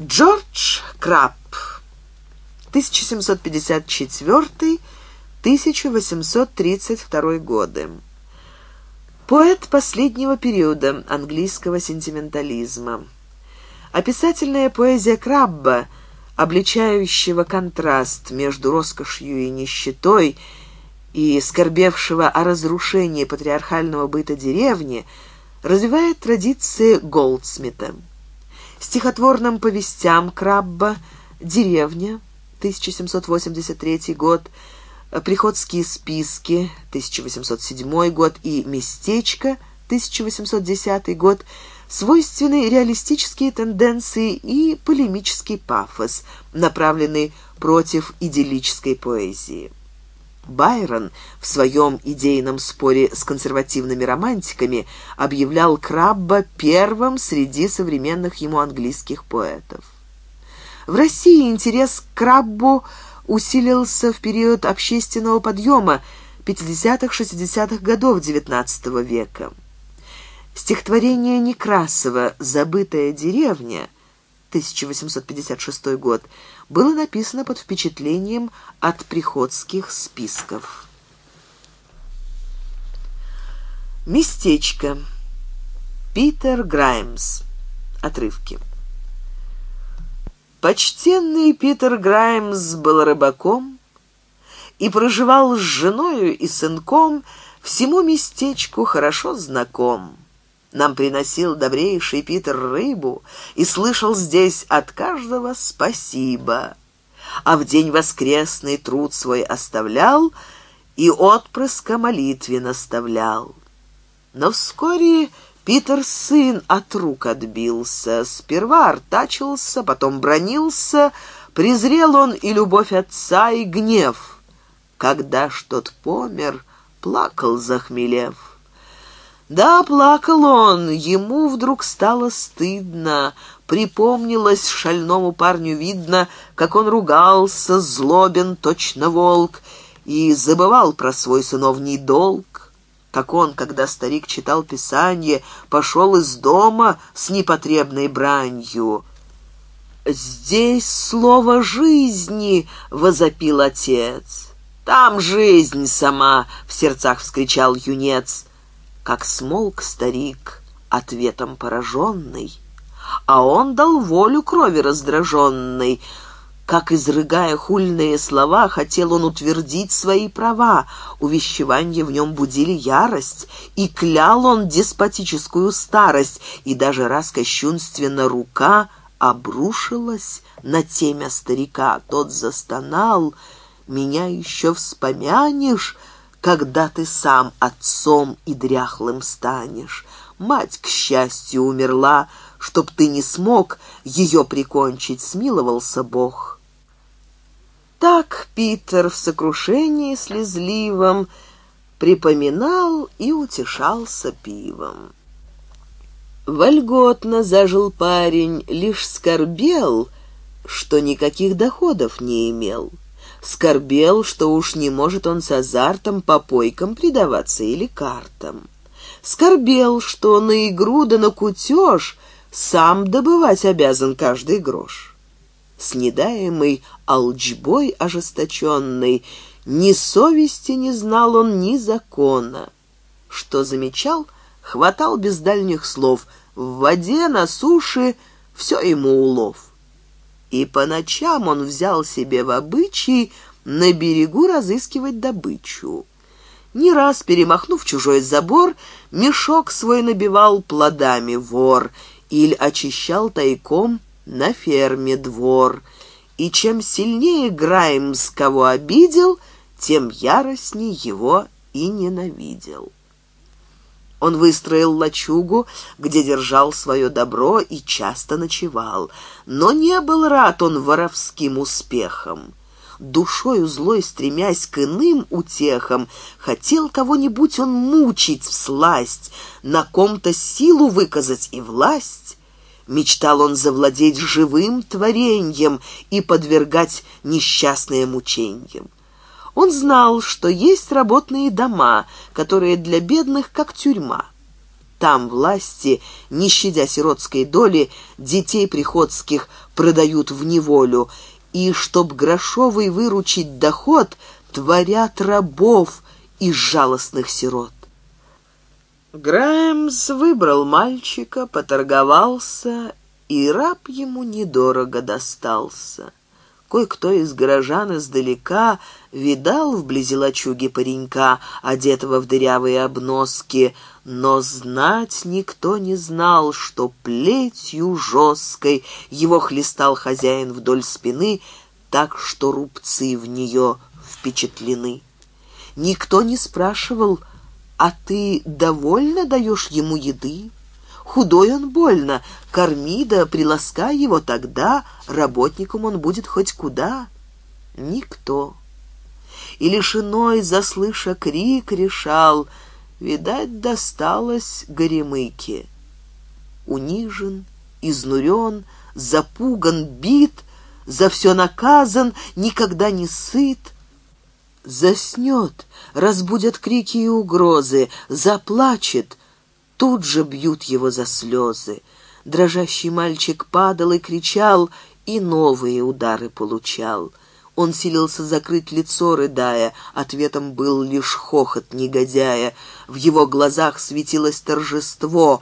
Джордж Краб, 1754-1832 годы. Поэт последнего периода английского сентиментализма. Описательная поэзия Крабба, обличающего контраст между роскошью и нищетой и скорбевшего о разрушении патриархального быта деревни, развивает традиции Голдсмита стихотворным повестям Крабба «Деревня» 1783 год, «Приходские списки» 1807 год и «Местечко» 1810 год свойственны реалистические тенденции и полемический пафос, направленный против идиллической поэзии. Байрон в своем идейном споре с консервативными романтиками объявлял Крабба первым среди современных ему английских поэтов. В России интерес к Краббу усилился в период общественного подъема 50-60-х годов XIX века. Стихотворение Некрасова «Забытая деревня» 1856 год, было написано под впечатлением от приходских списков. Местечко. Питер Граймс. Отрывки. Почтенный Питер Граймс был рыбаком и проживал с женою и сынком, всему местечку хорошо знаком. Нам приносил добрейший Питер рыбу и слышал здесь от каждого «спасибо». А в день воскресный труд свой оставлял и отпрыска молитве наставлял. Но вскоре Питер сын от рук отбился, сперва артачился, потом бронился, презрел он и любовь отца, и гнев. Когда ж тот помер, плакал захмелев. Да, плакал он, ему вдруг стало стыдно. Припомнилось шальному парню видно, как он ругался, злобен, точно волк, и забывал про свой сыновний долг. Как он, когда старик читал Писание, пошел из дома с непотребной бранью. «Здесь слово жизни!» — возопил отец. «Там жизнь сама!» — в сердцах вскричал юнец как смолк старик, ответом пораженный. А он дал волю крови раздраженной, как, изрыгая хульные слова, хотел он утвердить свои права. Увещевания в нем будили ярость, и клял он деспотическую старость, и даже раз кощунственно рука обрушилась на темя старика. Тот застонал, «Меня еще вспомянешь?» когда ты сам отцом и дряхлым станешь. Мать, к счастью, умерла, чтоб ты не смог ее прикончить, смиловался Бог. Так Питер в сокрушении слезливом припоминал и утешался пивом. Вольготно зажил парень, лишь скорбел, что никаких доходов не имел скорбел, что уж не может он с азартом по попойкам предаваться или картам. Скорбел, что на игру да на кутеж сам добывать обязан каждый грош. Снедаемый алчбой ожесточенный, ни совести не знал он, ни закона. Что замечал, хватал без дальних слов, в воде, на суше, все ему улов и по ночам он взял себе в обычай на берегу разыскивать добычу. Не раз перемахнув чужой забор, мешок свой набивал плодами вор или очищал тайком на ферме двор. И чем сильнее Граймс кого обидел, тем яростнее его и ненавидел. Он выстроил лачугу, где держал свое добро и часто ночевал. Но не был рад он воровским успехам. Душою злой, стремясь к иным утехам, хотел кого-нибудь он мучить в всласть, на ком-то силу выказать и власть. Мечтал он завладеть живым творением и подвергать несчастное мучениям. Он знал, что есть работные дома, которые для бедных как тюрьма. Там власти, не щадя сиротской доли, детей приходских продают в неволю, и, чтоб грошовый выручить доход, творят рабов из жалостных сирот. Грэмс выбрал мальчика, поторговался, и раб ему недорого достался. Кое-кто из горожан издалека видал вблизи лачуги паренька, одетого в дырявые обноски, но знать никто не знал, что плетью жесткой его хлестал хозяин вдоль спины, так что рубцы в нее впечатлены. Никто не спрашивал, а ты довольно даешь ему еды? Худой он больно. Корми да приласкай его, тогда работником он будет хоть куда. Никто. И лишиной, заслыша крик, решал, видать, досталось горемыке. Унижен, изнурен, запуган, бит, за все наказан, никогда не сыт — заснет, разбудят крики и угрозы, заплачет, тут же бьют его за слезы. Дрожащий мальчик падал и кричал, и новые удары получал. Он силился закрыть лицо, рыдая, ответом был лишь хохот негодяя. В его глазах светилось торжество,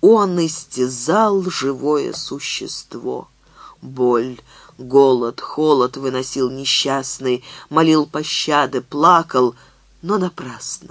он истязал живое существо. Боль, голод, холод выносил несчастный, молил пощады, плакал, но напрасно.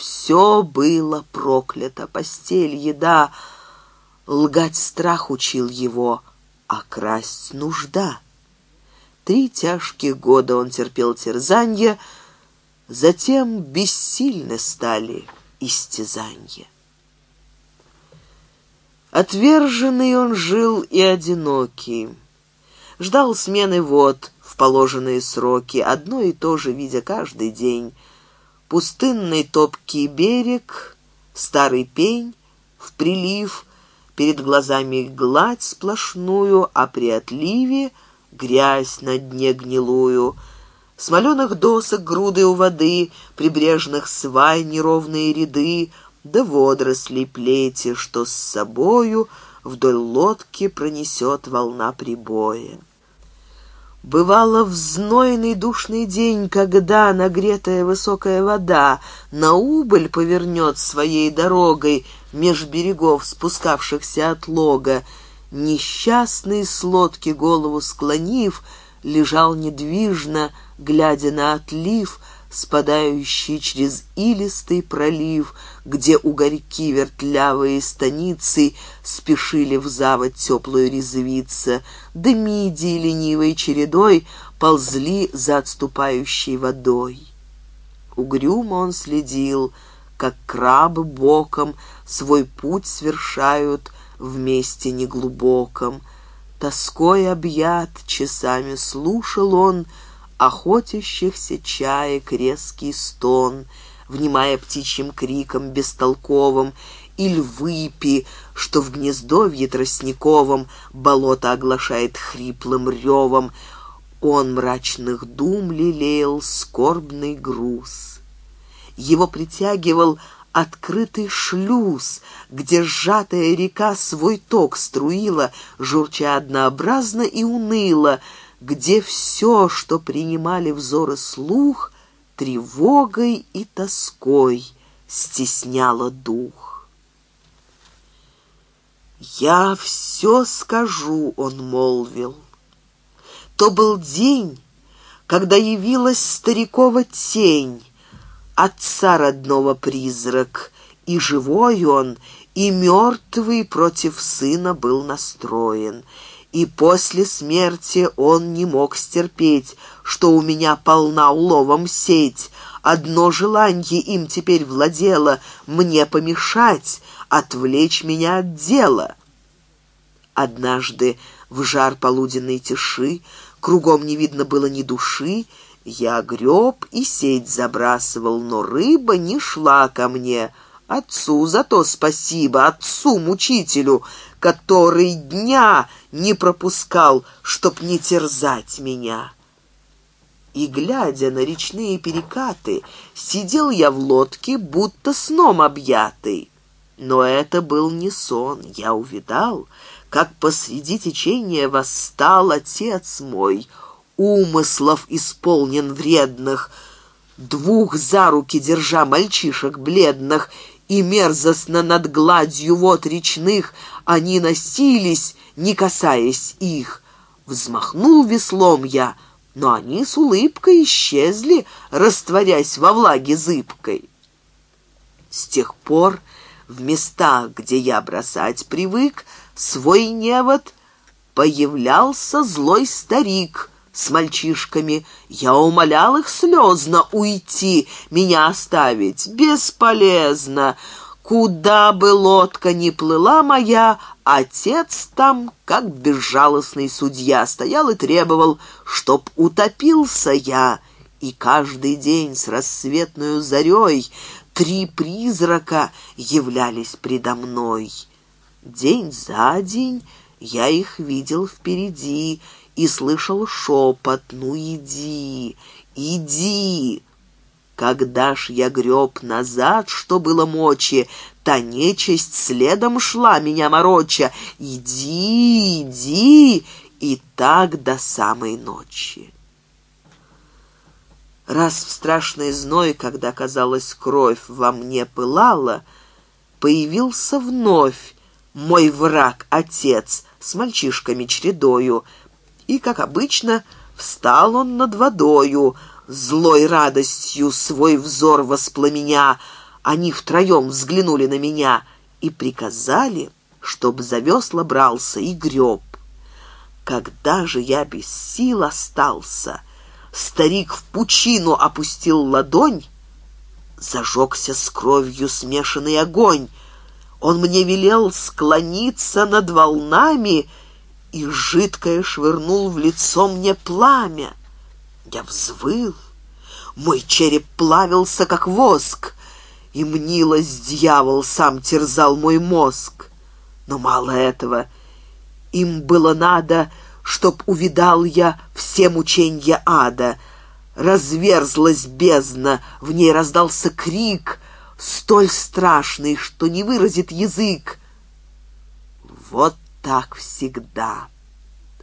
Все было проклято. Постель, еда. Лгать страх учил его, а красть нужда. Три тяжкие года он терпел терзанье, затем бессильны стали истязанье. Отверженный он жил и одинокий. Ждал смены вод в положенные сроки, одно и то же видя каждый день — пустынный топкий берег, старый пень, в прилив, перед глазами гладь сплошную, а при отливе грязь на дне гнилую, смоленых досок груды у воды, прибрежных свай неровные ряды, да водоросли плети, что с собою вдоль лодки пронесет волна прибоя. Бывало, в знойный душный день, когда нагретая высокая вода на убыль повернет своей дорогой меж берегов, спускавшихся от лога, несчастный с лодки голову склонив, лежал недвижно, глядя на отлив, спадающий через илистый пролив, где угорьки вертлявые станицы спешили в заводь теплую резвиться, да мидии ленивой чередой ползли за отступающей водой. Угрюмо он следил, как крабы боком свой путь свершают вместе неглубоком. Тоской объят часами слушал он — охотящихся чаек резкий стон, внимая птичьим криком бестолковым, и львыпи, что в гнездовье тростниковом болото оглашает хриплым ревом, он мрачных дум лелеял скорбный груз. Его притягивал открытый шлюз, где сжатая река свой ток струила, журча однообразно и уныло — где все, что принимали взоры слух, тревогой и тоской стесняло дух. «Я все скажу», — он молвил. То был день, когда явилась старикова тень, отца родного призрак, и живой он, и мертвый против сына был настроен — и после смерти он не мог стерпеть, что у меня полна уловом сеть. Одно желание им теперь владело — мне помешать, отвлечь меня от дела. Однажды в жар полуденной тиши, кругом не видно было ни души, я греб и сеть забрасывал, но рыба не шла ко мне. Отцу за то спасибо, отцу-мучителю, который дня не пропускал, чтоб не терзать меня. И, глядя на речные перекаты, сидел я в лодке, будто сном объятый. Но это был не сон, я увидал, как посреди течения восстал отец мой, умыслов исполнен вредных, двух за руки держа мальчишек бледных — и мерзостно над гладью вод речных они носились, не касаясь их. Взмахнул веслом я, но они с улыбкой исчезли, растворясь во влаге зыбкой. С тех пор в местах, где я бросать привык, свой невод появлялся злой старик — с мальчишками. Я умолял их слезно уйти, меня оставить. Бесполезно. Куда бы лодка ни плыла моя, отец там, как безжалостный судья, стоял и требовал, чтоб утопился я. И каждый день с рассветную зарей три призрака являлись предо мной. День за день я их видел впереди, и слышал шепот «Ну иди, иди!» Когда ж я греб назад, что было мочи, Та нечисть следом шла меня мороча. Иди, иди, и так до самой ночи. Раз в страшный зной, когда, казалось, кровь во мне пылала, Появился вновь мой враг-отец с мальчишками-чередою, и, как обычно, встал он над водою, злой радостью свой взор воспламеня. Они втроем взглянули на меня и приказали, чтоб за весла брался и греб. Когда же я без сил остался, старик в пучину опустил ладонь, зажегся с кровью смешанный огонь. Он мне велел склониться над волнами и жидкое швырнул в лицо мне пламя. Я взвыл, мой череп плавился, как воск, и мнилось, дьявол сам терзал мой мозг. Но мало этого, им было надо, чтоб увидал я все мученья ада. Разверзлась бездна, в ней раздался крик, столь страшный, что не выразит язык. Вот так всегда.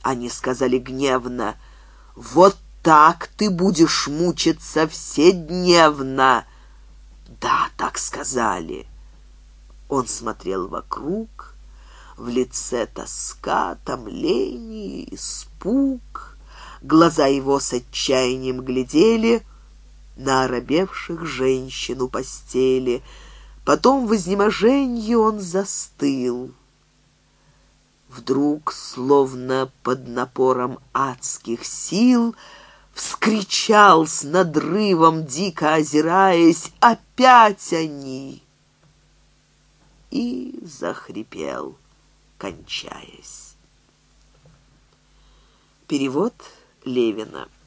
Они сказали гневно, «Вот так ты будешь мучиться вседневно!» «Да, так сказали!» Он смотрел вокруг, в лице тоска, томление, испуг. Глаза его с отчаянием глядели на оробевших женщин у постели. Потом в изнеможении он застыл вдруг, словно под напором адских сил, вскричал с надрывом, дико озираясь, «Опять они!» и захрипел, кончаясь. Перевод Левина